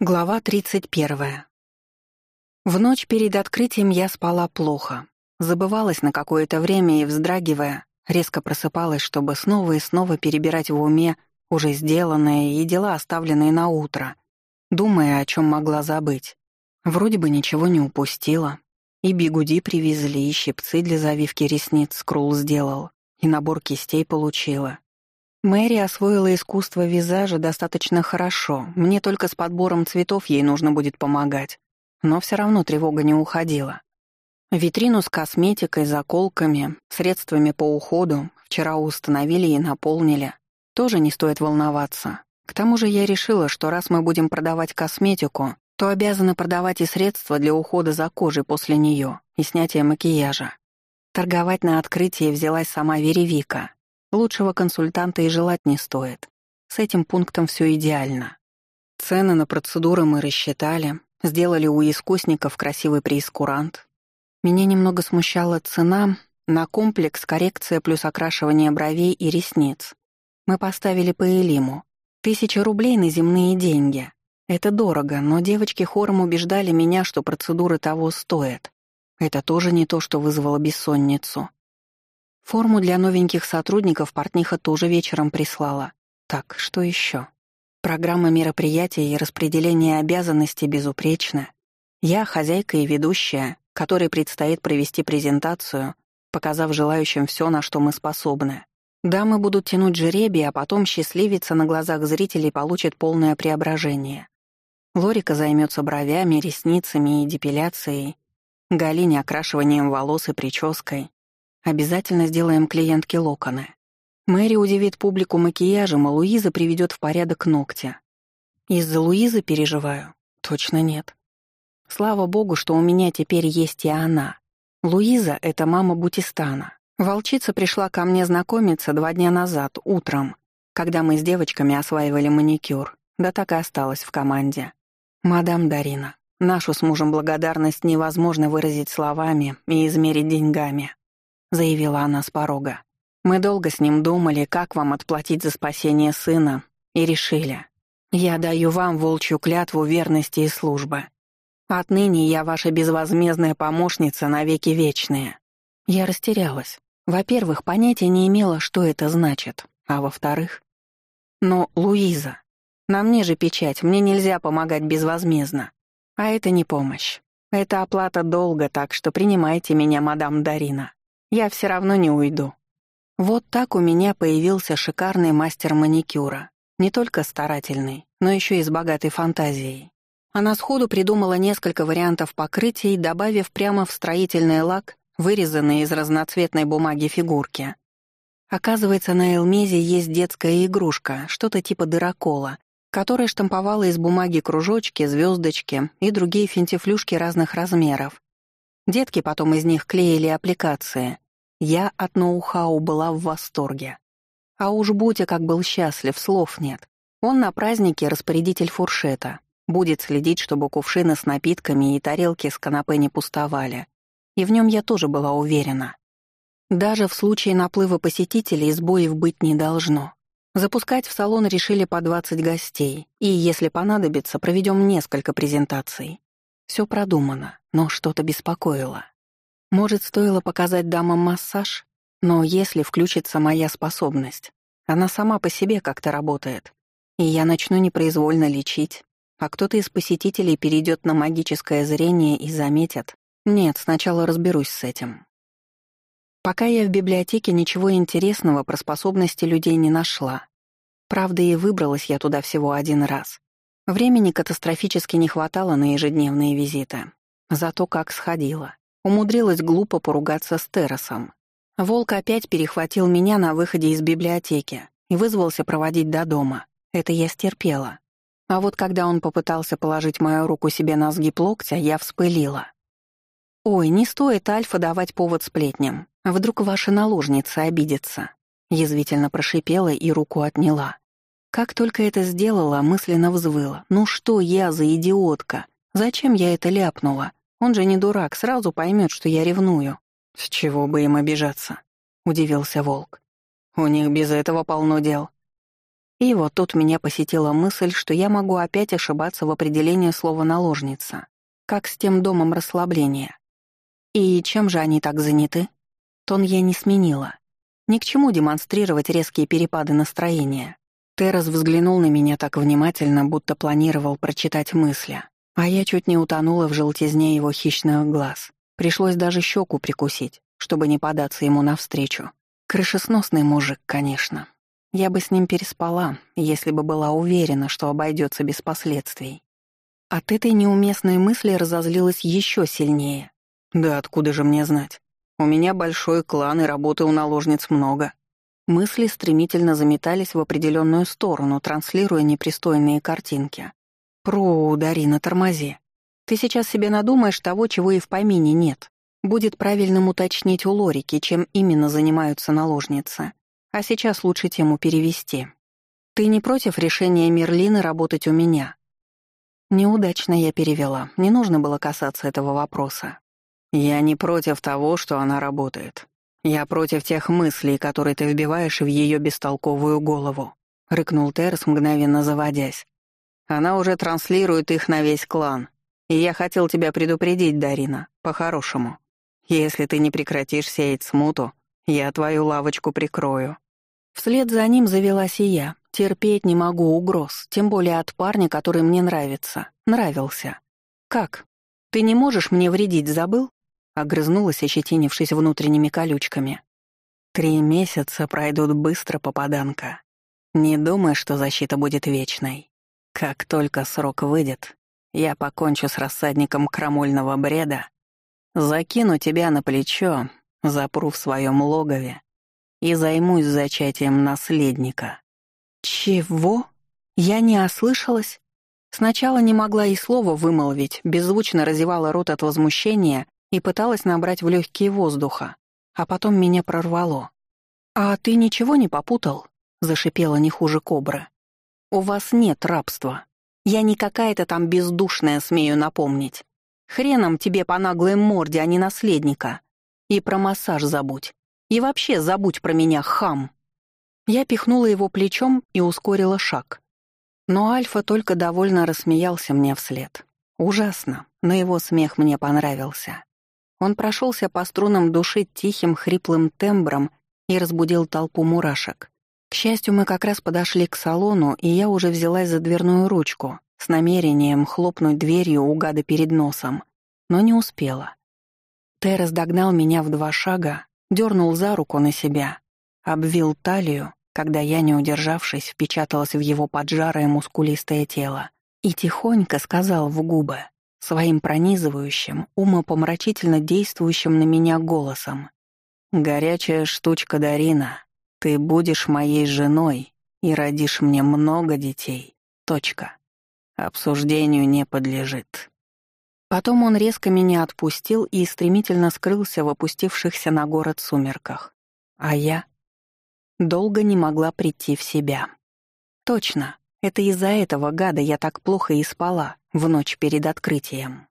Глава 31. В ночь перед открытием я спала плохо. Забывалась на какое-то время и, вздрагивая, резко просыпалась, чтобы снова и снова перебирать в уме уже сделанное и дела, оставленные на утро, думая, о чем могла забыть. Вроде бы ничего не упустила. И бигуди привезли, и щипцы для завивки ресниц скрул сделал, и набор кистей получила. Мэри освоила искусство визажа достаточно хорошо, мне только с подбором цветов ей нужно будет помогать. Но все равно тревога не уходила. Витрину с косметикой, заколками, средствами по уходу вчера установили и наполнили. Тоже не стоит волноваться. К тому же я решила, что раз мы будем продавать косметику, то обязаны продавать и средства для ухода за кожей после нее и снятия макияжа. Торговать на открытии взялась сама Веревика, Лучшего консультанта и желать не стоит. С этим пунктом все идеально. Цены на процедуры мы рассчитали, сделали у искусников красивый прейскурант. Меня немного смущала цена на комплекс коррекция плюс окрашивание бровей и ресниц. Мы поставили по Элиму. Тысяча рублей на земные деньги. Это дорого, но девочки хором убеждали меня, что процедуры того стоят. Это тоже не то, что вызвало бессонницу. Форму для новеньких сотрудников портниха тоже вечером прислала. Так, что еще? Программа мероприятия и распределение обязанностей безупречна. Я хозяйка и ведущая, которой предстоит провести презентацию, показав желающим все, на что мы способны. Дамы будут тянуть жеребий, а потом счастливица на глазах зрителей получит полное преображение. Лорика займется бровями, ресницами и депиляцией, Галине окрашиванием волос и прической, Обязательно сделаем клиентке локоны. Мэри удивит публику макияжем, а Луиза приведет в порядок ногти. Из-за Луизы переживаю? Точно нет. Слава богу, что у меня теперь есть и она. Луиза — это мама Бутистана. Волчица пришла ко мне знакомиться два дня назад, утром, когда мы с девочками осваивали маникюр, да так и осталась в команде. Мадам Дарина, нашу с мужем благодарность невозможно выразить словами и измерить деньгами заявила она с порога. «Мы долго с ним думали, как вам отплатить за спасение сына, и решили. Я даю вам волчью клятву верности и службы. Отныне я ваша безвозмездная помощница навеки вечные». Я растерялась. Во-первых, понятия не имела, что это значит, а во-вторых... Но, Луиза, на мне же печать, мне нельзя помогать безвозмездно. А это не помощь. Это оплата долга, так что принимайте меня, мадам Дарина. Я все равно не уйду. Вот так у меня появился шикарный мастер маникюра. Не только старательный, но еще и с богатой фантазией. Она сходу придумала несколько вариантов покрытий, добавив прямо в строительный лак вырезанные из разноцветной бумаги фигурки. Оказывается, на Элмезе есть детская игрушка, что-то типа дырокола, которая штамповала из бумаги кружочки, звездочки и другие финтифлюшки разных размеров. Детки потом из них клеили аппликации, я от ноу-хау была в восторге. А уж Бутя как был счастлив, слов нет. Он на празднике распорядитель фуршета. Будет следить, чтобы кувшины с напитками и тарелки с канапе не пустовали. И в нем я тоже была уверена. Даже в случае наплыва посетителей сбоев быть не должно. Запускать в салон решили по 20 гостей, и, если понадобится, проведем несколько презентаций. Все продумано, но что-то беспокоило. Может, стоило показать дамам массаж? Но если включится моя способность, она сама по себе как-то работает, и я начну непроизвольно лечить, а кто-то из посетителей перейдет на магическое зрение и заметит. Нет, сначала разберусь с этим. Пока я в библиотеке ничего интересного про способности людей не нашла. Правда, и выбралась я туда всего один раз. Времени катастрофически не хватало на ежедневные визиты. Зато как сходила. Умудрилась глупо поругаться с Террасом. Волк опять перехватил меня на выходе из библиотеки и вызвался проводить до дома. Это я стерпела. А вот когда он попытался положить мою руку себе на сгиб локтя, я вспылила. «Ой, не стоит Альфа давать повод сплетням. Вдруг ваша наложница обидится?» Язвительно прошипела и руку отняла. Как только это сделала, мысленно взвыла. «Ну что я за идиотка? Зачем я это ляпнула? Он же не дурак, сразу поймет, что я ревную. С чего бы им обижаться? Удивился волк. У них без этого полно дел. И вот тут меня посетила мысль, что я могу опять ошибаться в определении слова «наложница», как с тем домом расслабления. И чем же они так заняты? Тон я не сменила. Ни к чему демонстрировать резкие перепады настроения. Террас взглянул на меня так внимательно, будто планировал прочитать мысли. А я чуть не утонула в желтизне его хищных глаз. Пришлось даже щеку прикусить, чтобы не податься ему навстречу. Крышесносный мужик, конечно. Я бы с ним переспала, если бы была уверена, что обойдется без последствий. От этой неуместной мысли разозлилась еще сильнее. Да откуда же мне знать? У меня большой клан и работы у наложниц много. Мысли стремительно заметались в определенную сторону, транслируя непристойные картинки. «Пру, Дарина, тормози. Ты сейчас себе надумаешь того, чего и в помине нет. Будет правильным уточнить у Лорики, чем именно занимаются наложницы. А сейчас лучше тему перевести. Ты не против решения Мерлины работать у меня? Неудачно я перевела. Не нужно было касаться этого вопроса. Я не против того, что она работает. Я против тех мыслей, которые ты вбиваешь в ее бестолковую голову, рыкнул Терс, мгновенно заводясь. Она уже транслирует их на весь клан. И я хотел тебя предупредить, Дарина, по-хорошему. Если ты не прекратишь сеять смуту, я твою лавочку прикрою. Вслед за ним завелась и я. Терпеть не могу угроз, тем более от парня, который мне нравится. Нравился. «Как? Ты не можешь мне вредить, забыл?» Огрызнулась, ощетинившись внутренними колючками. «Три месяца пройдут быстро, попаданка. Не думай, что защита будет вечной. Как только срок выйдет, я покончу с рассадником крамольного бреда, закину тебя на плечо, запру в своем логове и займусь зачатием наследника». «Чего? Я не ослышалась?» Сначала не могла и слова вымолвить, беззвучно разевала рот от возмущения и пыталась набрать в легкие воздуха, а потом меня прорвало. «А ты ничего не попутал?» — зашипела не хуже кобры. «У вас нет рабства. Я не какая-то там бездушная, смею напомнить. Хреном тебе по наглой морде, а не наследника. И про массаж забудь. И вообще забудь про меня, хам!» Я пихнула его плечом и ускорила шаг. Но Альфа только довольно рассмеялся мне вслед. Ужасно, но его смех мне понравился. Он прошелся по струнам души тихим, хриплым тембром и разбудил толпу мурашек. К счастью, мы как раз подошли к салону, и я уже взялась за дверную ручку с намерением хлопнуть дверью у гада перед носом, но не успела. Террас догнал меня в два шага, дернул за руку на себя, обвил талию, когда я, не удержавшись, впечаталась в его поджарое мускулистое тело, и тихонько сказал в губы, своим пронизывающим, умопомрачительно действующим на меня голосом. «Горячая штучка Дарина, ты будешь моей женой и родишь мне много детей. Точка. Обсуждению не подлежит». Потом он резко меня отпустил и стремительно скрылся в опустившихся на город сумерках. А я долго не могла прийти в себя. Точно, это из-за этого гада я так плохо и спала в ночь перед открытием.